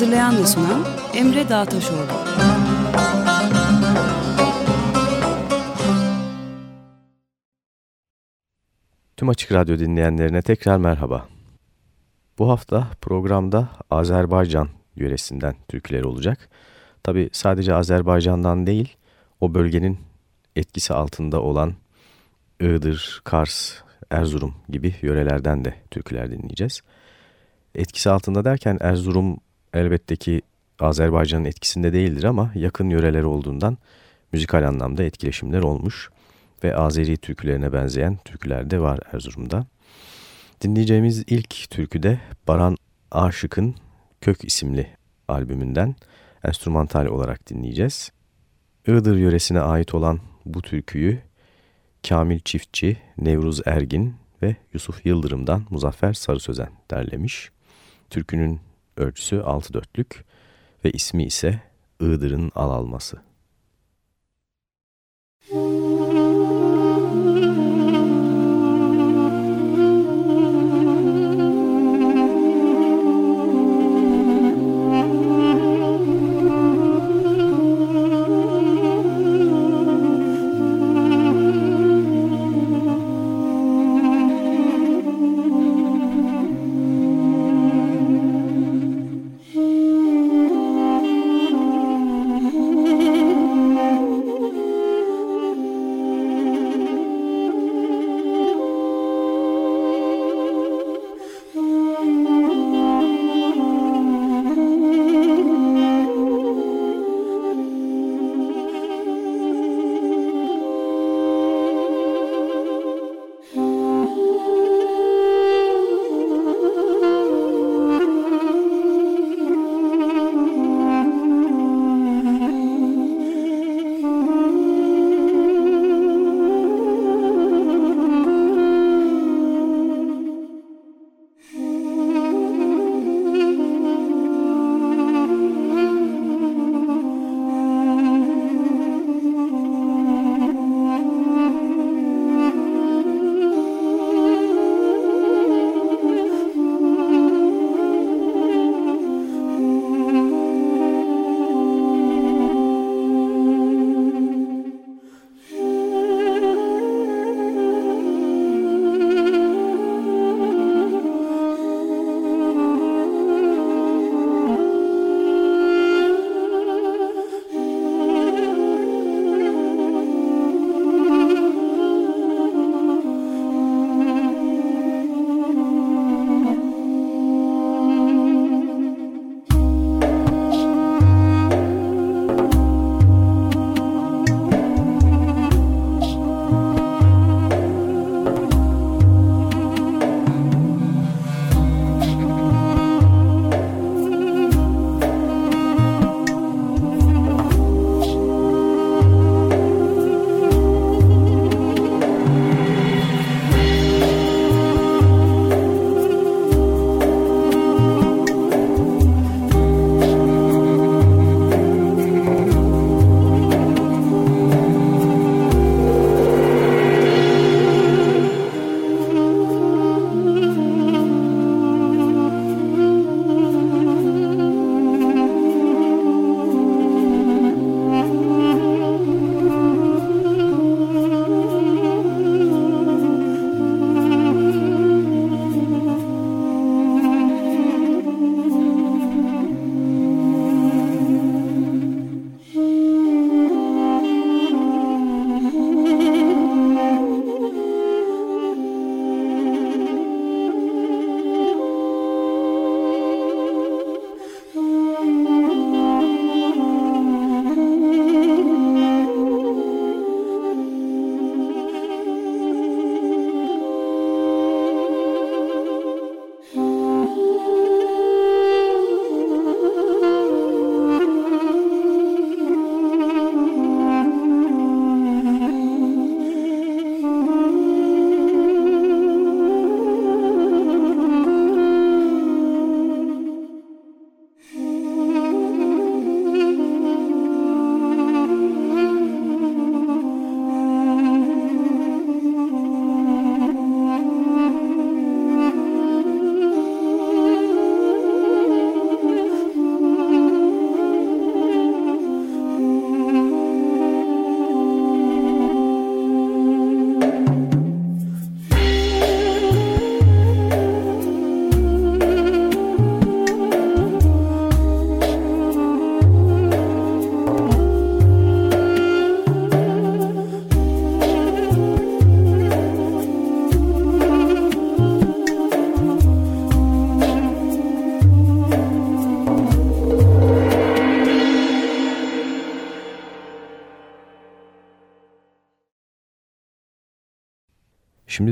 Hazırlayan ve sunan Emre Dağtaşoğlu. Tüm Açık Radyo dinleyenlerine tekrar merhaba. Bu hafta programda Azerbaycan yöresinden türküler olacak. Tabi sadece Azerbaycan'dan değil, o bölgenin etkisi altında olan Iğdır, Kars, Erzurum gibi yörelerden de türküler dinleyeceğiz. Etkisi altında derken Erzurum elbette ki Azerbaycan'ın etkisinde değildir ama yakın yöreler olduğundan müzikal anlamda etkileşimler olmuş ve Azeri türkülerine benzeyen türküler de var Erzurum'da. Dinleyeceğimiz ilk türkü de Baran Aşık'ın Kök isimli albümünden enstrümantal olarak dinleyeceğiz. Iğdır yöresine ait olan bu türküyü Kamil Çiftçi, Nevruz Ergin ve Yusuf Yıldırım'dan Muzaffer Sarı Sözen derlemiş. Türkünün ölçüsü 6 dörtlük ve ismi ise Iğdır'ın al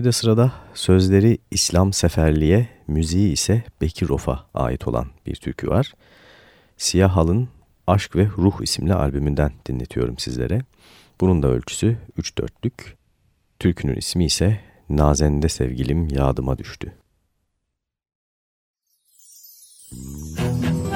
Şimdi sırada sözleri İslam Seferli'ye, müziği ise Bekir Rof'a ait olan bir türkü var. Siyah Hal'ın Aşk ve Ruh isimli albümünden dinletiyorum sizlere. Bunun da ölçüsü 3-4'lük. Türkünün ismi ise Nazende Sevgilim Yadıma Düştü. Müzik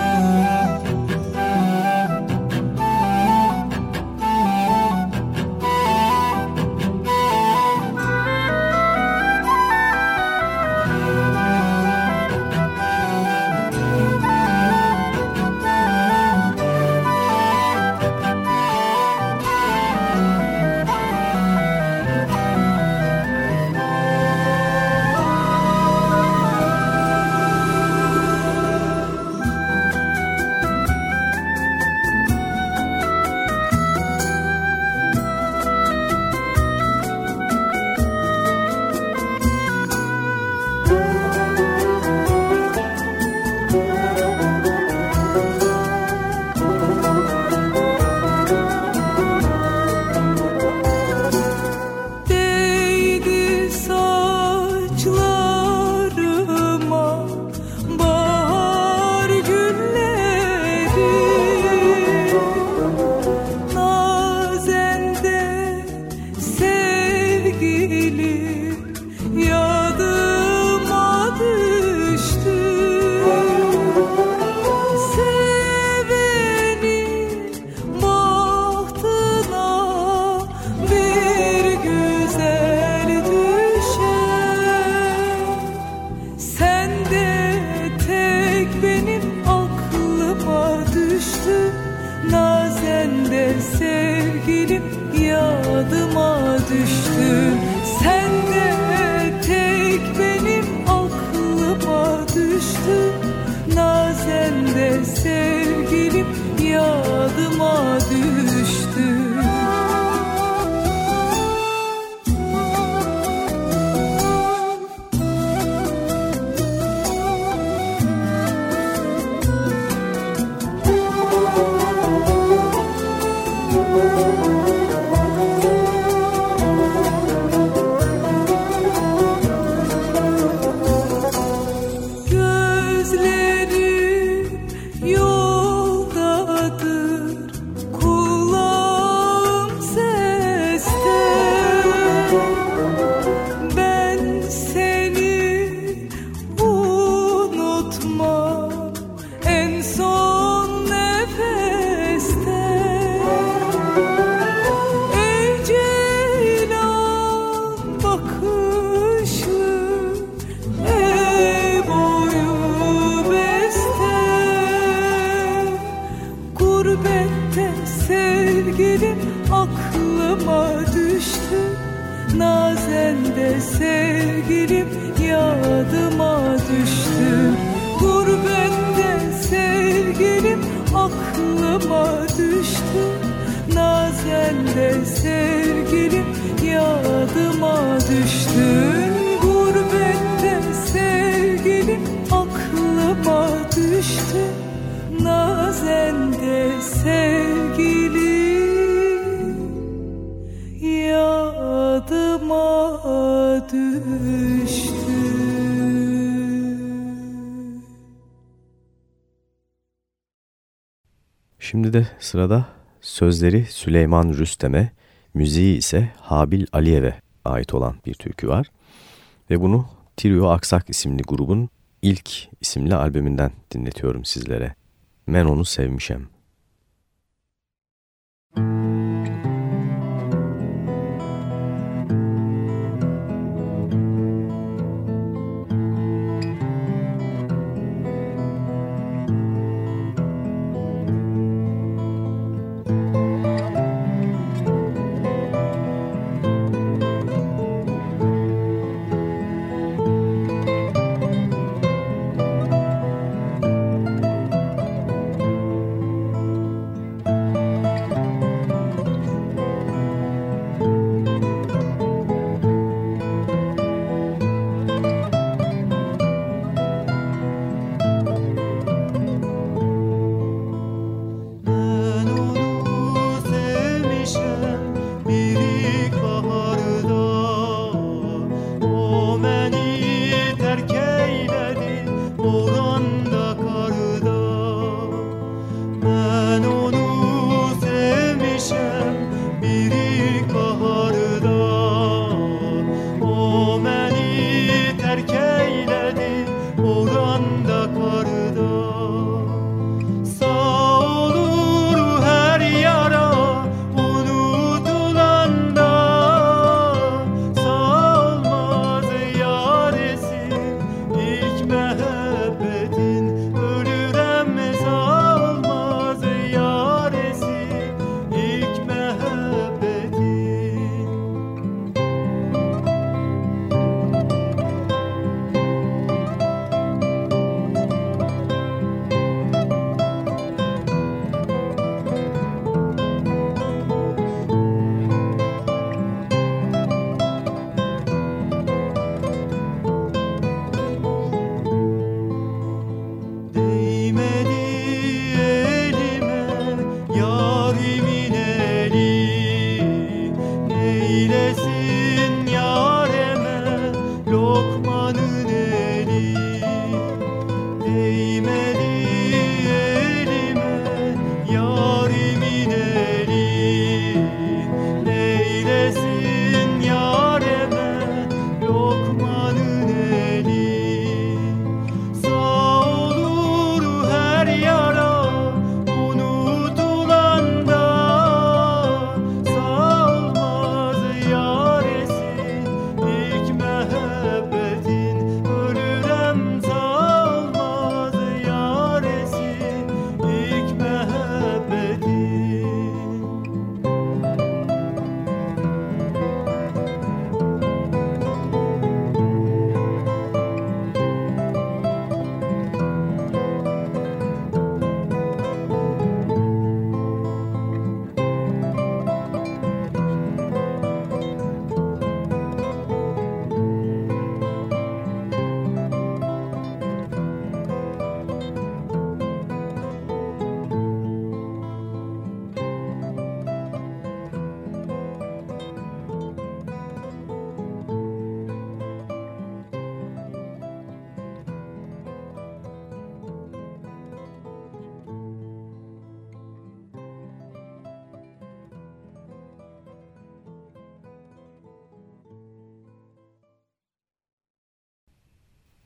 Şimdi de sırada sözleri Süleyman Rüstem'e, müziği ise Habil Aliyev'e ait olan bir türkü var. Ve bunu Trio Aksak isimli grubun ilk isimli albümünden dinletiyorum sizlere. Men onu sevmişem.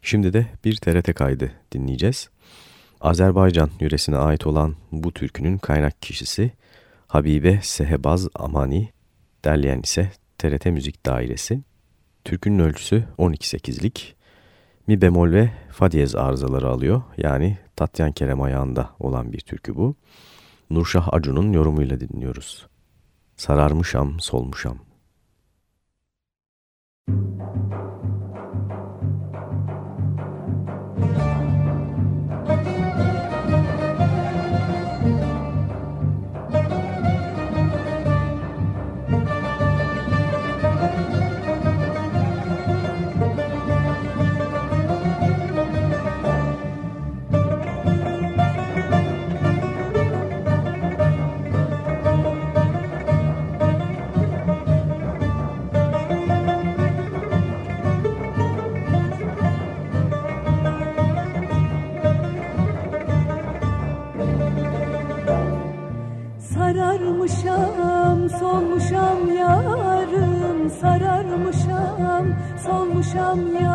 Şimdi de bir TRT kaydı dinleyeceğiz. Azerbaycan yöresine ait olan bu türkünün kaynak kişisi Habibe Sehebaz Amani, derleyen ise TRT Müzik Dairesi. Türkünün ölçüsü 12-8'lik, mi bemol ve fa diyez arızaları alıyor. Yani Tatyan Kerem ayağında olan bir türkü bu. Nurşah Acun'un yorumuyla dinliyoruz. Sararmışam, solmuşam. Müzik dolmuşam yarım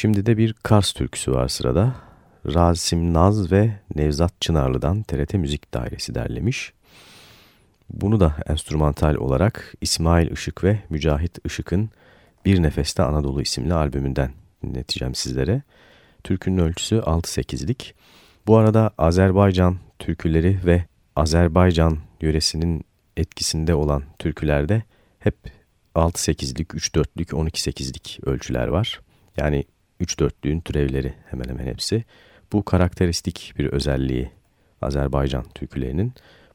Şimdi de bir Kars türküsü var sırada. Rasim Naz ve Nevzat Çınarlı'dan TRT Müzik Dairesi derlemiş. Bunu da enstrümantal olarak İsmail Işık ve Mücahit Işık'ın Bir Nefeste Anadolu isimli albümünden dinleteceğim sizlere. Türkünün ölçüsü 6-8'lik. Bu arada Azerbaycan türküleri ve Azerbaycan yöresinin etkisinde olan türkülerde hep 6-8'lik, 3-4'lük, 12-8'lik ölçüler var. Yani 3-4'lüğün türevleri hemen hemen hepsi. Bu karakteristik bir özelliği Azerbaycan türkülerinin.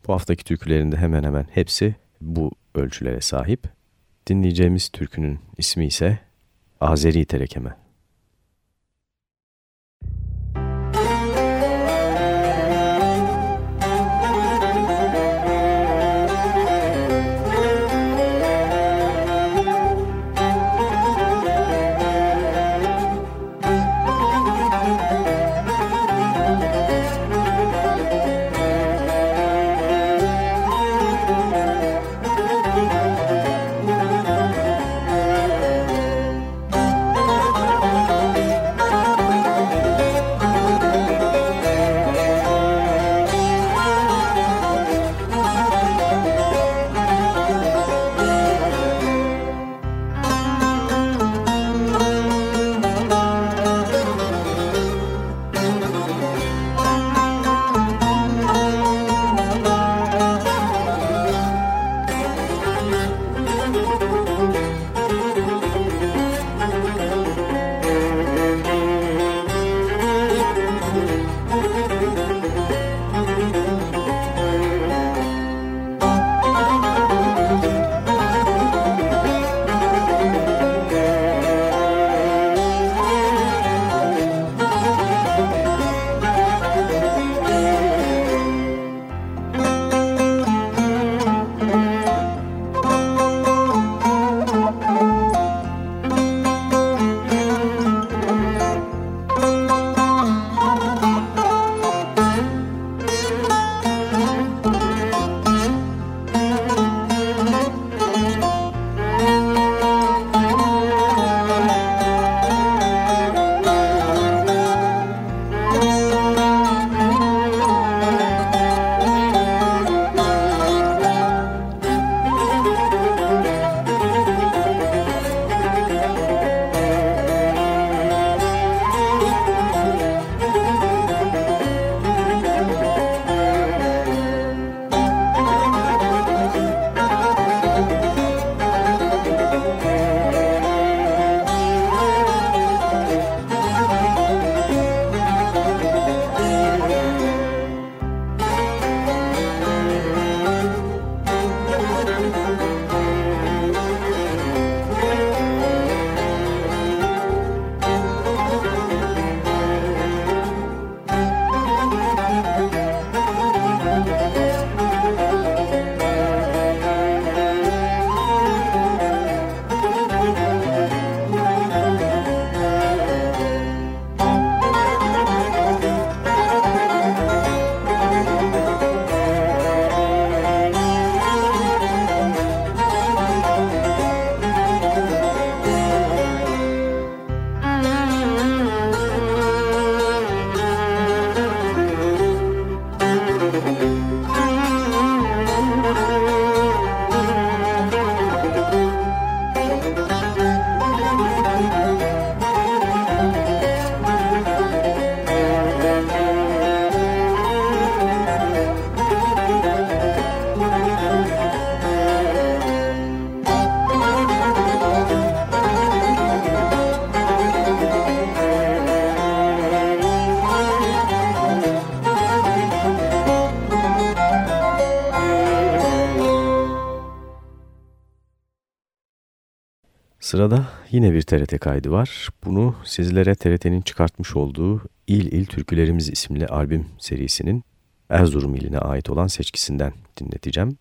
Bu haftaki türkülerinde hemen hemen hepsi bu ölçülere sahip. Dinleyeceğimiz türkünün ismi ise Azeri Terekeme. Sırada yine bir TRT kaydı var. Bunu sizlere TRT'nin çıkartmış olduğu İl İl Türkülerimiz isimli albüm serisinin Erzurum iline ait olan seçkisinden dinleteceğim.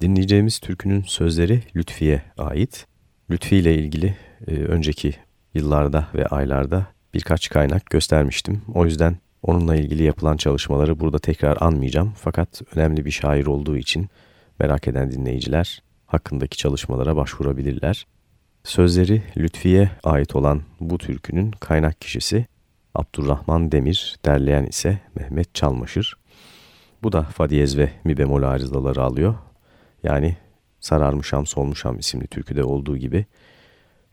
Dinleyeceğimiz türkünün sözleri Lütfi'ye ait. Lütfi ile ilgili e, önceki yıllarda ve aylarda birkaç kaynak göstermiştim. O yüzden onunla ilgili yapılan çalışmaları burada tekrar anmayacağım. Fakat önemli bir şair olduğu için merak eden dinleyiciler hakkındaki çalışmalara başvurabilirler. Sözleri Lütfi'ye ait olan bu türkünün kaynak kişisi Abdurrahman Demir, derleyen ise Mehmet Çalmaşır. Bu da fa diyez ve mi bemol arızaları alıyor. Yani Sararmışam Solmuşam isimli türküde olduğu gibi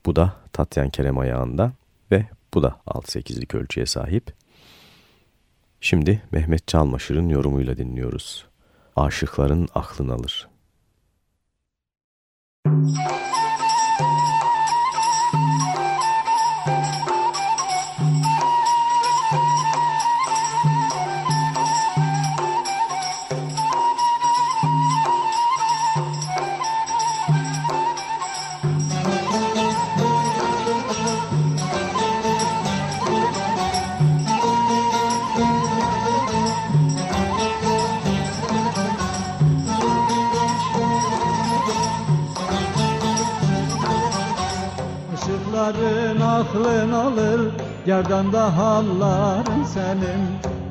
bu da Tatyan Kerem ayağında ve bu da 6-8'lik ölçüye sahip. Şimdi Mehmet Çalmaşır'ın yorumuyla dinliyoruz. Aşıkların aklını alır. Müzik alır Gerdanda halların senin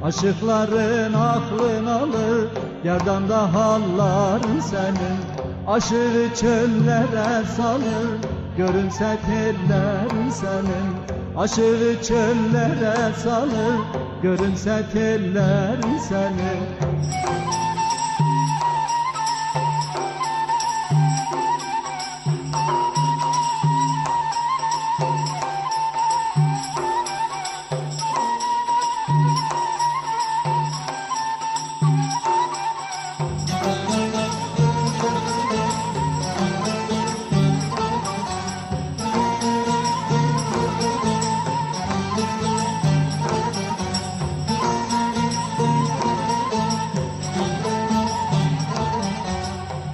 Aşıkların aklın alır. Gerdanda halların senin Aşırı çöllere salır. Görünse tellerin senin Aşırı çöllere salır. Görünse tellerin senin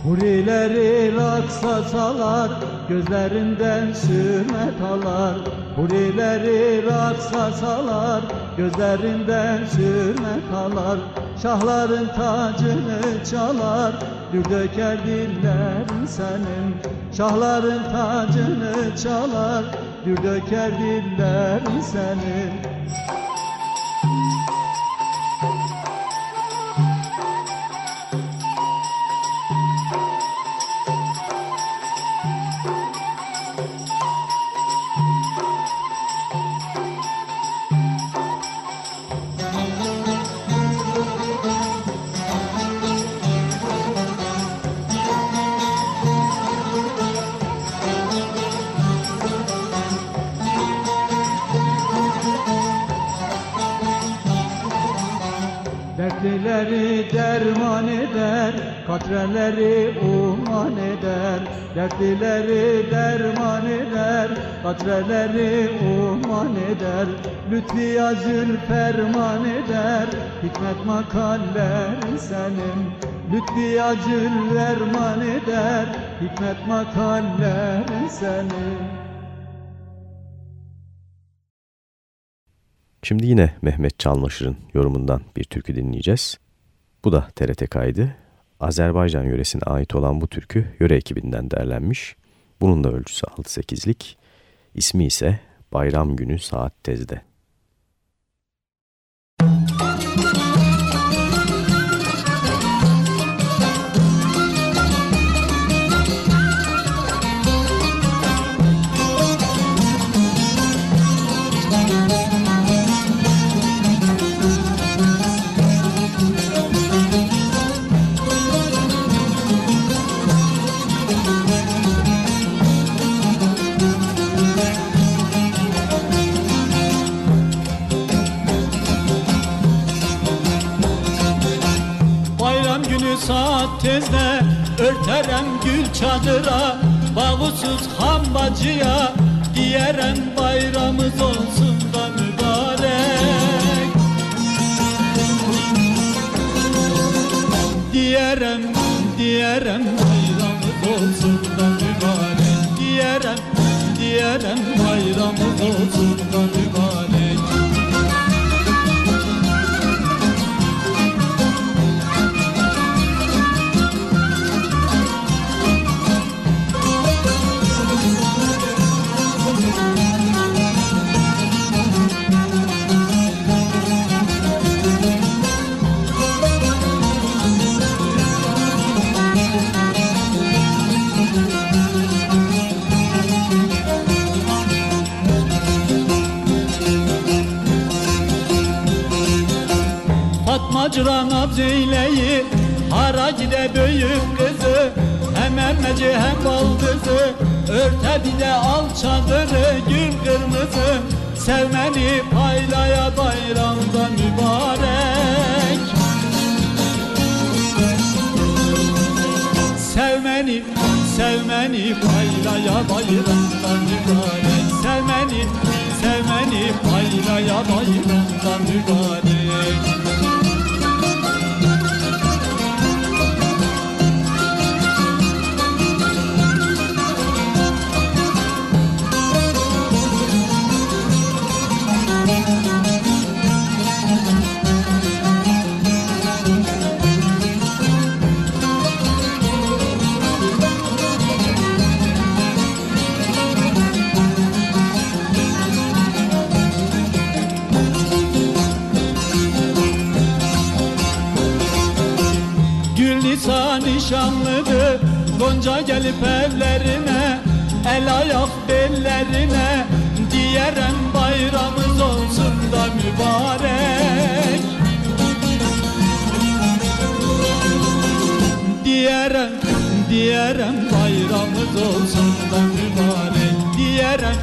Hurileri raksa salar Gözlerinden sürmet alar. Hurileri raksa salar Gözlerinden sürmet alar. Şahların tacını çalar Gül döker dillerin senin. Şahların tacını çalar Gül döker dillerin senin Katreleri uman eder Dertlileri derman eder Katreleri uman eder Lütfi azül ferman eder Hikmet makalleri senin Lütfi acül verman eder Hikmet makalleri senin Şimdi yine Mehmet Çalmaşır'ın yorumundan bir türkü dinleyeceğiz. Bu da TRT kaydı. Azerbaycan yöresine ait olan bu türkü yöre ekibinden derlenmiş. Bunun da ölçüsü 6-8'lik. İsmi ise Bayram Günü Saat Tez'de. Kırmızı Sevmeni paylaya bayramda mübarek. Sevmeni, sevmeni paylaya bayramda mübarek. Sevmeni, sevmeni paylaya bayramda mübarek gelip evlerine El ayak bellerine Diyerem bayramımız olsun da mübarek. Diyerem, diyerem bayramımız olsun da mübarek. Diyerem,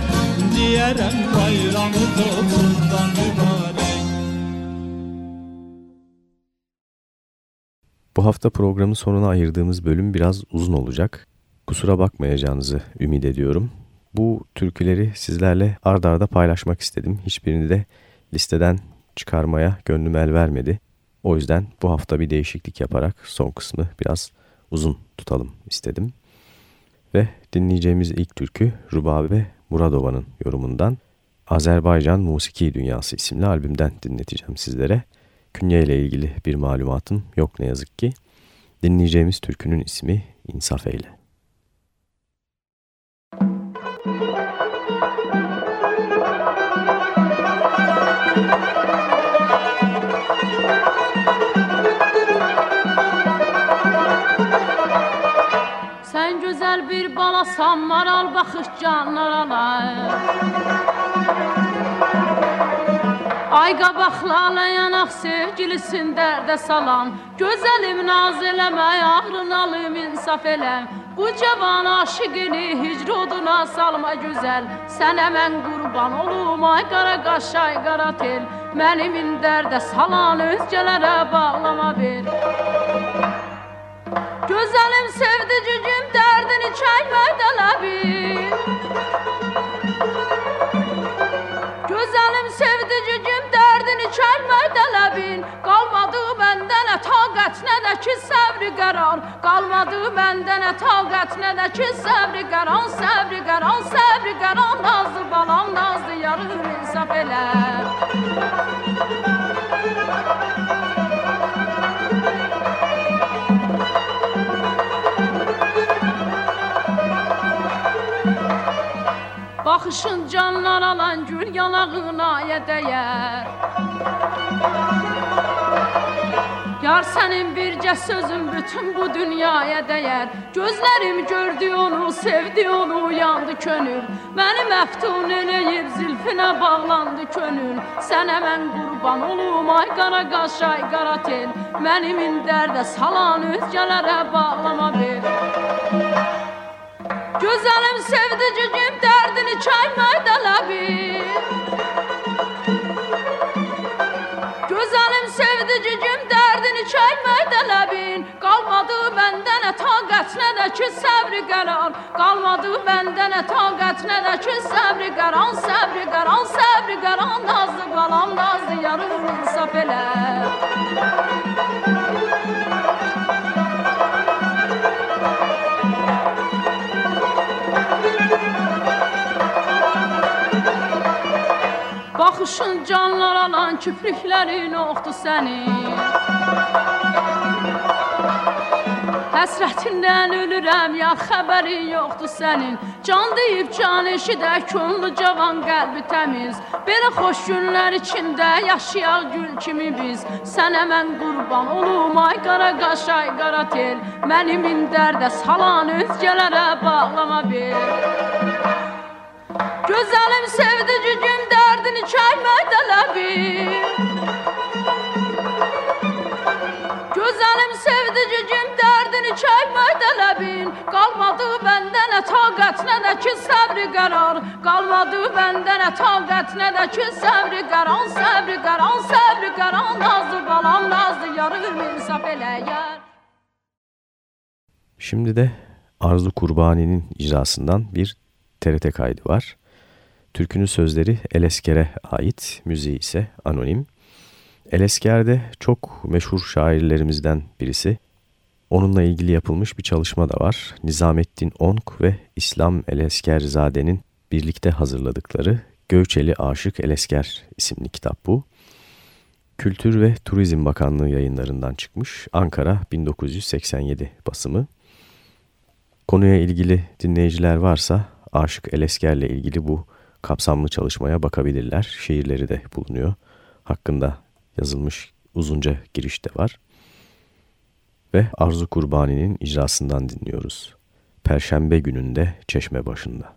diyerem bayramımız olsun da mübarek hafta programın sonuna ayırdığımız bölüm biraz uzun olacak. Kusura bakmayacağınızı ümit ediyorum. Bu türküleri sizlerle ard arda paylaşmak istedim. Hiçbirini de listeden çıkarmaya gönlüm el vermedi. O yüzden bu hafta bir değişiklik yaparak son kısmı biraz uzun tutalım istedim. Ve dinleyeceğimiz ilk türkü Rubabe Muradova'nın yorumundan Azerbaycan Musiki Dünyası isimli albümden dinleteceğim sizlere. Künye ile ilgili bir malumatım yok ne yazık ki. Dinleyeceğimiz türkünün ismi İnsaf Eyle. Sen güzel bir balasan maral bakış canlar alay Ay qabaqlarla yanaq sevgilisin dərdə salan. Gözəlim naz eləmə, ağrın alım insaf elə. Bu cavan aşıqini hicroduna salma gözəl. Sənə mən qurban olum, ay qara qaş, ay qara tel. Mənimin dərdə salan özgələrə bağlama bir Gözəlim sevdicicim dərdini çəkmək tələbim çəkmək tələbin Qalmadı məndə nə taqət nə də ki səbri qərar. Qalmadı məndə nə taqət nə də ki səbri qərar Səbri qərar, səbri qərar. Nazlı balam, nazlı yarım insaf elə Baxışın canlar alan gül yanağına dəyər Yar sənin bircə sözün bütün bu dünyaya dəyər. Gözlərim gördü onu, sevdi onu, yandı könül. Məni məftun eləyib zilfinə bağlandı könül. Sənə mən qurban olum, ay qara qaş, ay qara tel Mənimin dərdə salan özgələrə bağlama bir Gözəlim sevdicicim dərdini çəkmək tələbim Gözəlim sevdicicim dərdini çəkmək tələbin Qalmadı məndə nə taqət nə də ki səbri qərar Qalmadı məndə nə taqət nə də ki səbri qərar Səbri qərar, səbri qərar Nazlı qalam, nazlı yarım insaf elə Baxışın canlar alan küprüklərin oxdu sənin Həsrətindən ölürəm, ya xəbərin yoxdur sənin. Can deyib can eşidə, könlü cavan, qəlbi təmiz. Belə xoş günlər içində yaşayaq gül kimi biz. Sənə mən qurban olum, ay qara qaş, ay qara tel. Mənimin dərdə salan özgələrə bağlama bil. Gözəlim dərdini çəkməkdə ləbim Gözəlim sevdicigim dərdini çəkməkdə ləbin Qalmadı bəndə nə taqət, nə də ki səbri qərar Qalmadı bəndə nə taqət, nə də ki səbri qərar Səbri qərar, səbri qərar Nazlı balam, nazlı yarım insaf eləyər Şimdi de Arzu Kurbani'nin icrasından bir TRT kaydı var. Türkünün sözleri Elesker'e ait, müziği ise anonim. Elesker de çok meşhur şairlerimizden birisi. Onunla ilgili yapılmış bir çalışma da var. Nizamettin Onk ve İslam Eleskerzade'nin birlikte hazırladıkları Göçeli Aşık Elesker isimli kitap bu. Kültür ve Turizm Bakanlığı yayınlarından çıkmış Ankara 1987 basımı. Konuya ilgili dinleyiciler varsa Aşık Elesker'le ilgili bu kapsamlı çalışmaya bakabilirler. Şiirleri de bulunuyor. Hakkında yazılmış uzunca giriş de var. Ve Arzu Kurbani'nin icrasından dinliyoruz. Perşembe gününde çeşme başında.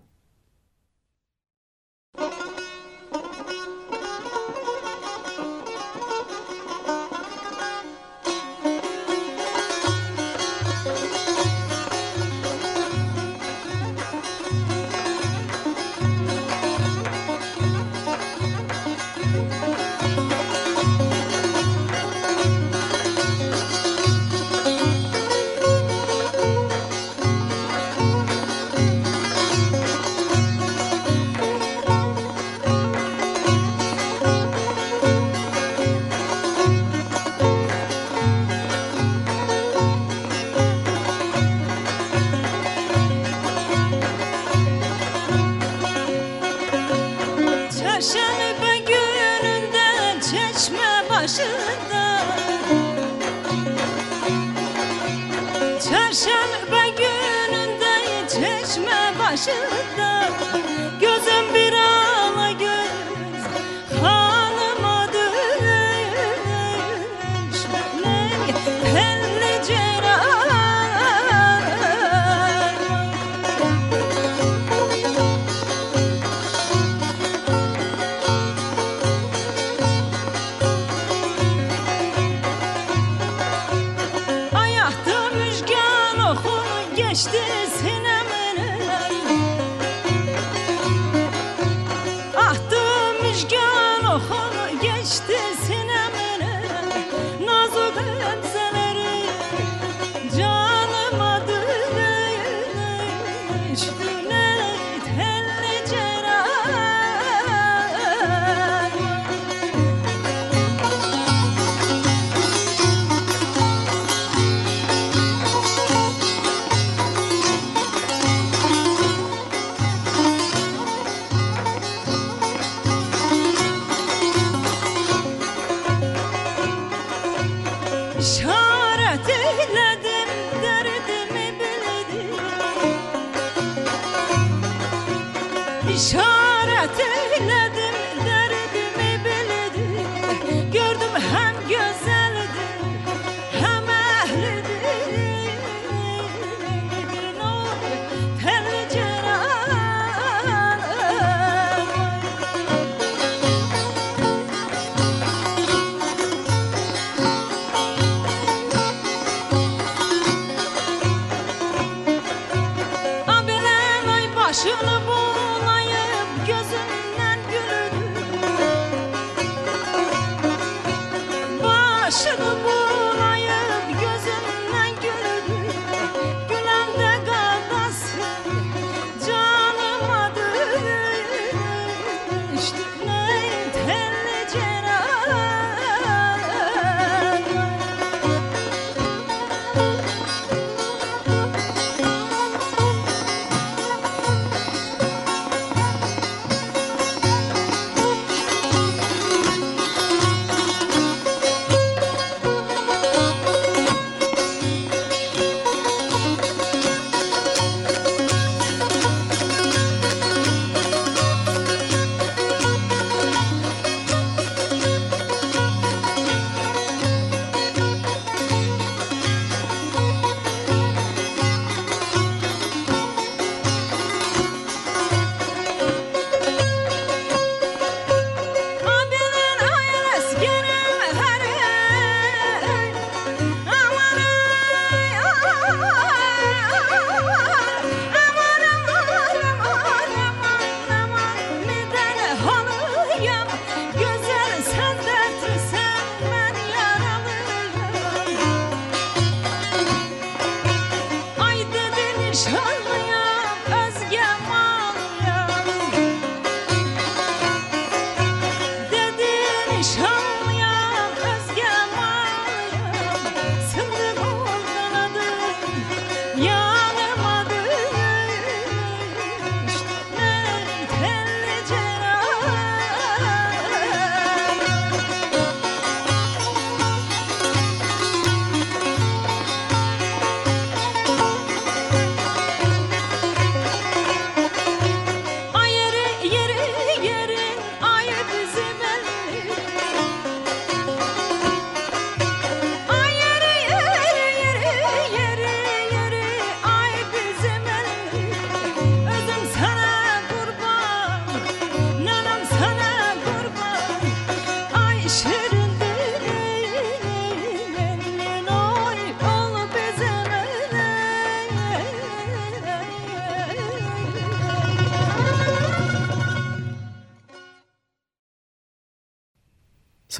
Çeşme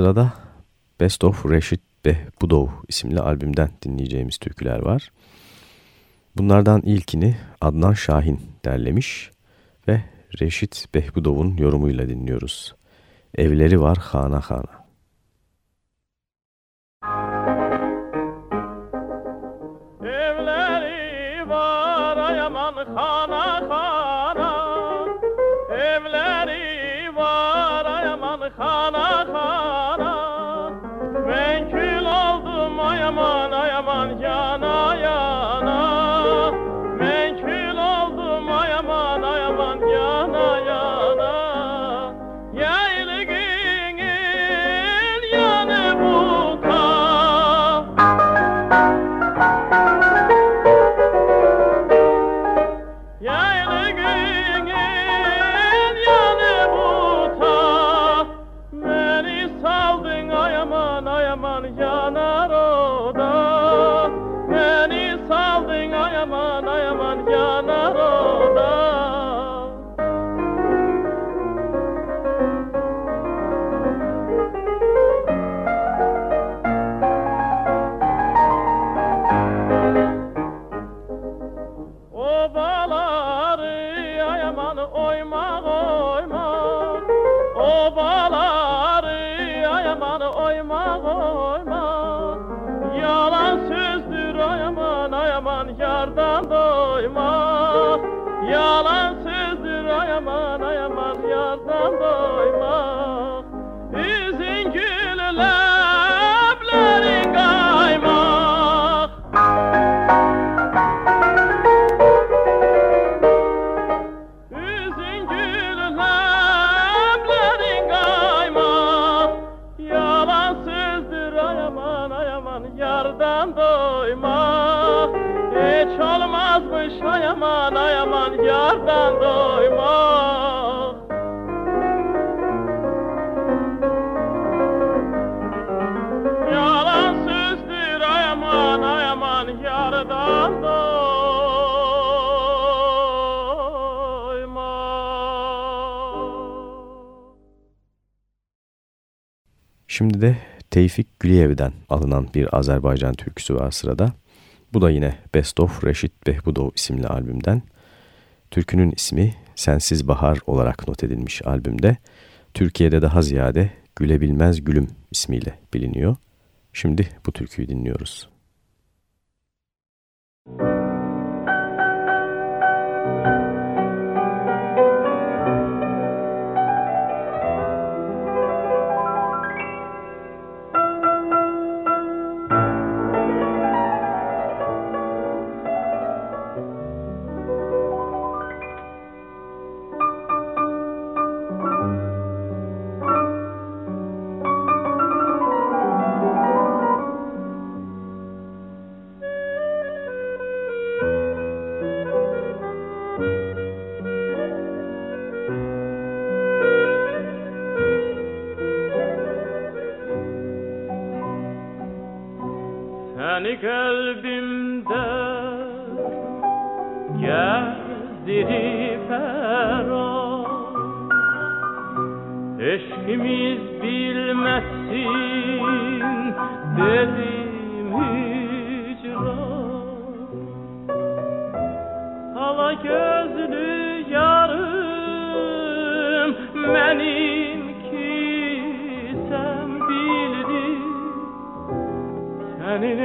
Sırada Best of Reşit Behbudov isimli albümden dinleyeceğimiz türküler var. Bunlardan ilkini Adnan Şahin derlemiş ve Reşit Behbudov'un yorumuyla dinliyoruz. Evleri var hana hana. Evleri yardan doymak Hiç olmazmış ayaman ayaman yardan doymak Yalan sözdür ayaman ayaman yardan doymak Şimdi de Tevfik Güliyev'den alınan bir Azerbaycan türküsü var sırada. Bu da yine Best of Reşit Behbudov isimli albümden. Türkünün ismi Sensiz Bahar olarak not edilmiş albümde. Türkiye'de daha ziyade Gülebilmez Gülüm ismiyle biliniyor. Şimdi bu türküyü dinliyoruz. Eşkimiz bilmesin dedim hicran Hala gözlü yarım benimki sen bildin. Senin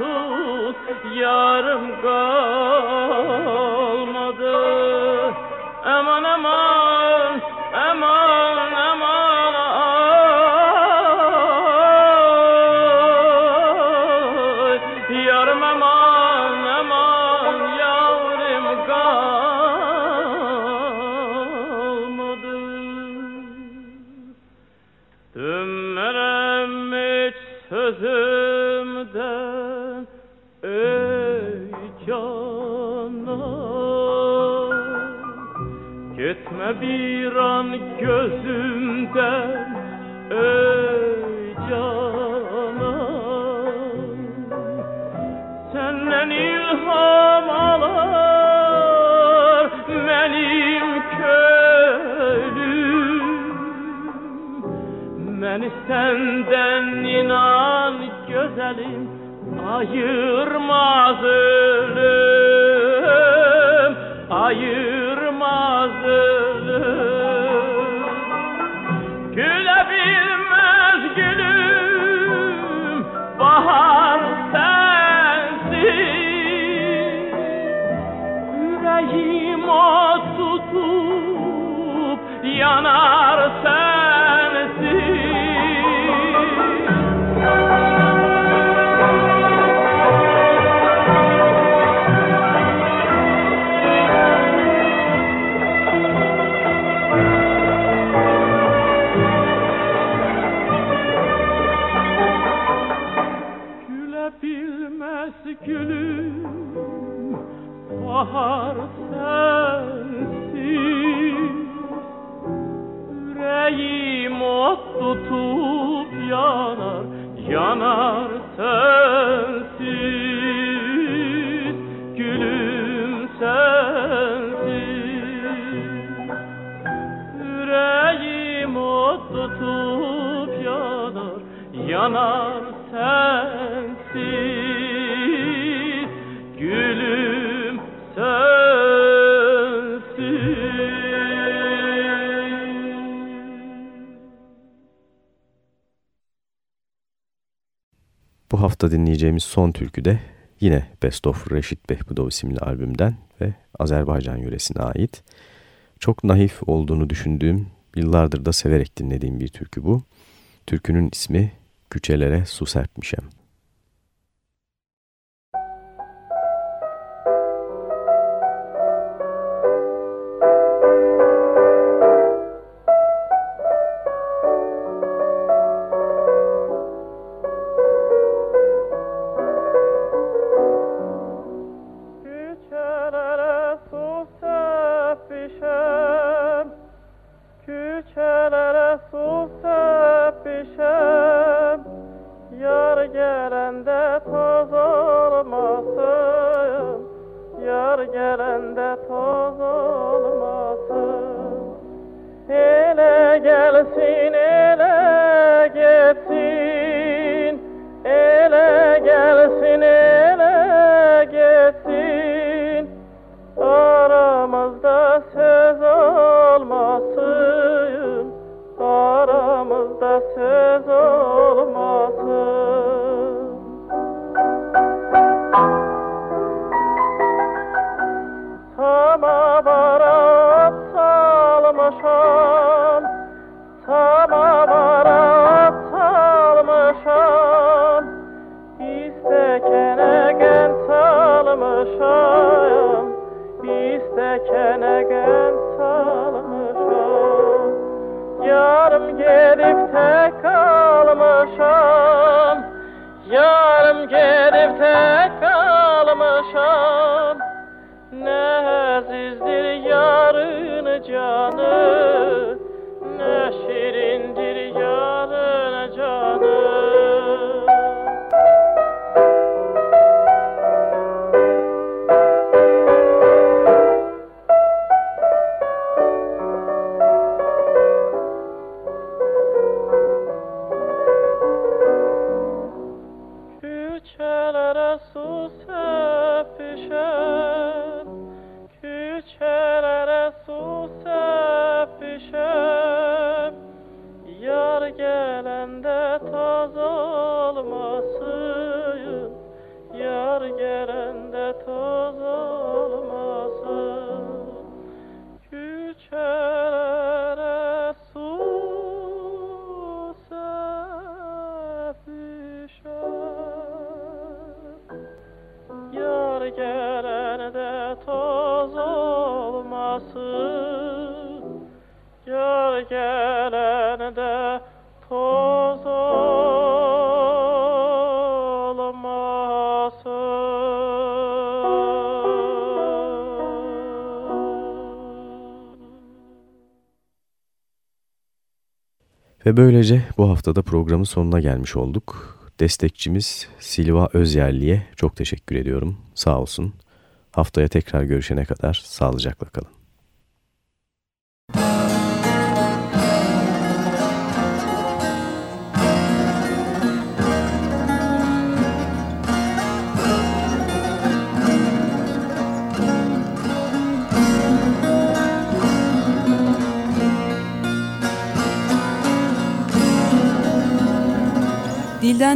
tut yarım kal. ayırmaz ölüm ayır dinleyeceğimiz son türkü de yine Best of Reşit Behbudov isimli albümden ve Azerbaycan yöresine ait. Çok naif olduğunu düşündüğüm, yıllardır da severek dinlediğim bir türkü bu. Türkünün ismi Küçelere Su Serpmişem. Gelende toz olmasın. Ele gelsin tek kalmışam. Ne azizdir yarın canı Ve böylece bu haftada programın sonuna gelmiş olduk. Destekçimiz Silva Özyerli'ye çok teşekkür ediyorum. Sağ olsun. Haftaya tekrar görüşene kadar sağlıcakla kalın.